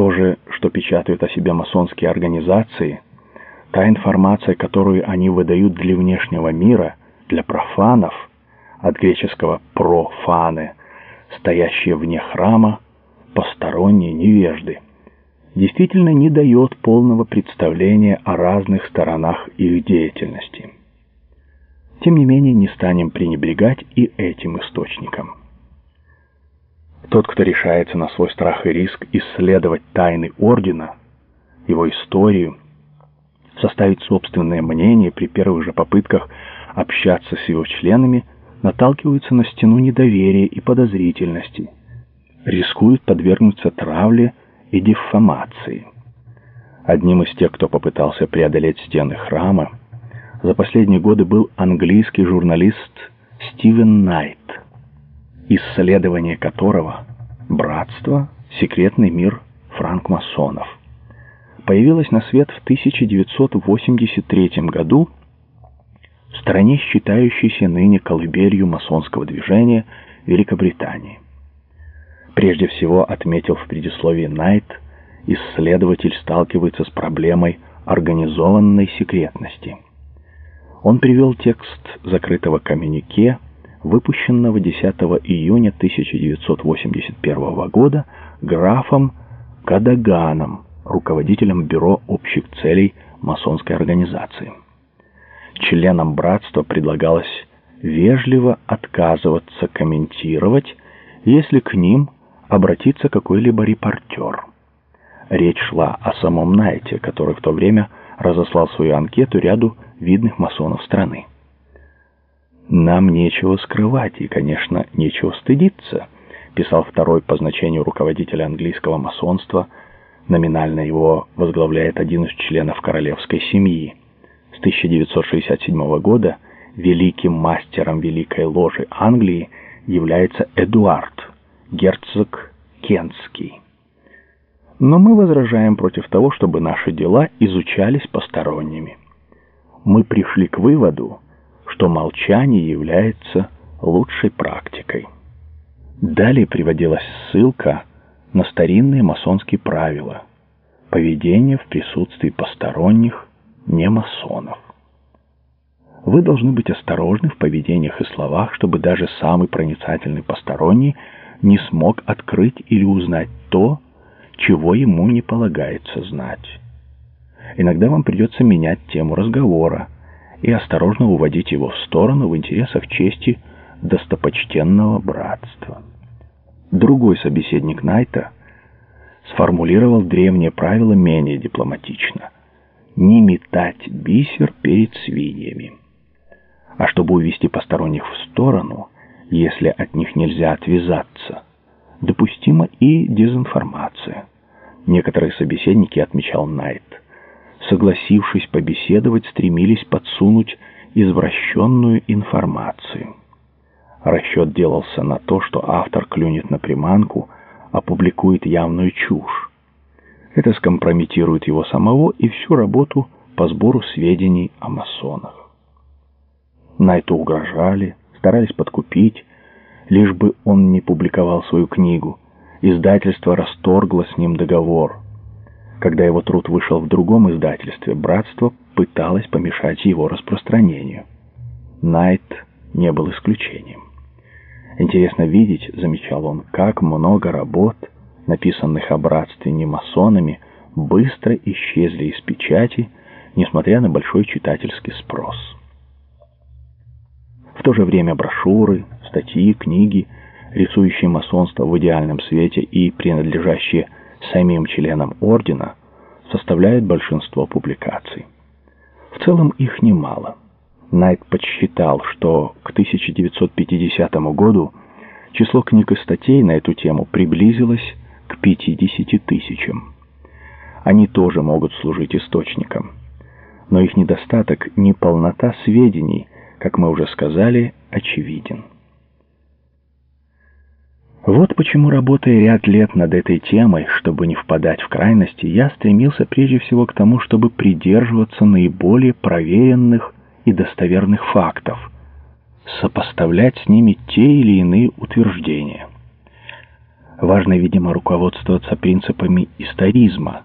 То же, что печатают о себе масонские организации, та информация, которую они выдают для внешнего мира, для профанов, от греческого «профаны», стоящие вне храма, посторонние невежды, действительно не дает полного представления о разных сторонах их деятельности. Тем не менее, не станем пренебрегать и этим источником. Тот, кто решается на свой страх и риск исследовать тайны Ордена, его историю, составить собственное мнение при первых же попытках общаться с его членами, наталкивается на стену недоверия и подозрительности, рискует подвергнуться травле и дефамации. Одним из тех, кто попытался преодолеть стены храма, за последние годы был английский журналист Стивен Найт, исследование которого «Братство. Секретный мир франкмасонов» появилось на свет в 1983 году в стране, считающейся ныне колыбелью масонского движения Великобритании. Прежде всего, отметил в предисловии Найт, исследователь сталкивается с проблемой организованной секретности. Он привел текст закрытого коммюнике, выпущенного 10 июня 1981 года графом Кадаганом, руководителем Бюро общих целей масонской организации. Членам братства предлагалось вежливо отказываться комментировать, если к ним обратится какой-либо репортер. Речь шла о самом Найте, который в то время разослал свою анкету ряду видных масонов страны. «Нам нечего скрывать и, конечно, нечего стыдиться», писал второй по значению руководителя английского масонства, номинально его возглавляет один из членов королевской семьи. С 1967 года великим мастером Великой Ложи Англии является Эдуард, герцог Кентский. Но мы возражаем против того, чтобы наши дела изучались посторонними. Мы пришли к выводу, что молчание является лучшей практикой. Далее приводилась ссылка на старинные масонские правила поведения в присутствии посторонних не масонов. Вы должны быть осторожны в поведениях и словах, чтобы даже самый проницательный посторонний не смог открыть или узнать то, чего ему не полагается знать. Иногда вам придется менять тему разговора и осторожно уводить его в сторону в интересах чести достопочтенного братства. Другой собеседник Найта сформулировал древнее правило менее дипломатично – не метать бисер перед свиньями. А чтобы увести посторонних в сторону – если от них нельзя отвязаться. Допустима и дезинформация. Некоторые собеседники, отмечал Найт, согласившись побеседовать, стремились подсунуть извращенную информацию. Расчет делался на то, что автор клюнет на приманку, опубликует явную чушь. Это скомпрометирует его самого и всю работу по сбору сведений о масонах. Найту угрожали, старались подкупить, лишь бы он не публиковал свою книгу. Издательство расторгло с ним договор. Когда его труд вышел в другом издательстве, братство пыталось помешать его распространению. Найт не был исключением. Интересно видеть, замечал он, как много работ, написанных о братстве не масонами, быстро исчезли из печати, несмотря на большой читательский спрос. В то же время брошюры, статьи, книги, рисующие масонство в идеальном свете и принадлежащие самим членам ордена, составляют большинство публикаций. В целом их немало. Найт подсчитал, что к 1950 году число книг и статей на эту тему приблизилось к 50 тысячам. Они тоже могут служить источником. Но их недостаток – не полнота сведений – как мы уже сказали, очевиден. Вот почему, работая ряд лет над этой темой, чтобы не впадать в крайности, я стремился прежде всего к тому, чтобы придерживаться наиболее проверенных и достоверных фактов, сопоставлять с ними те или иные утверждения. Важно, видимо, руководствоваться принципами историзма,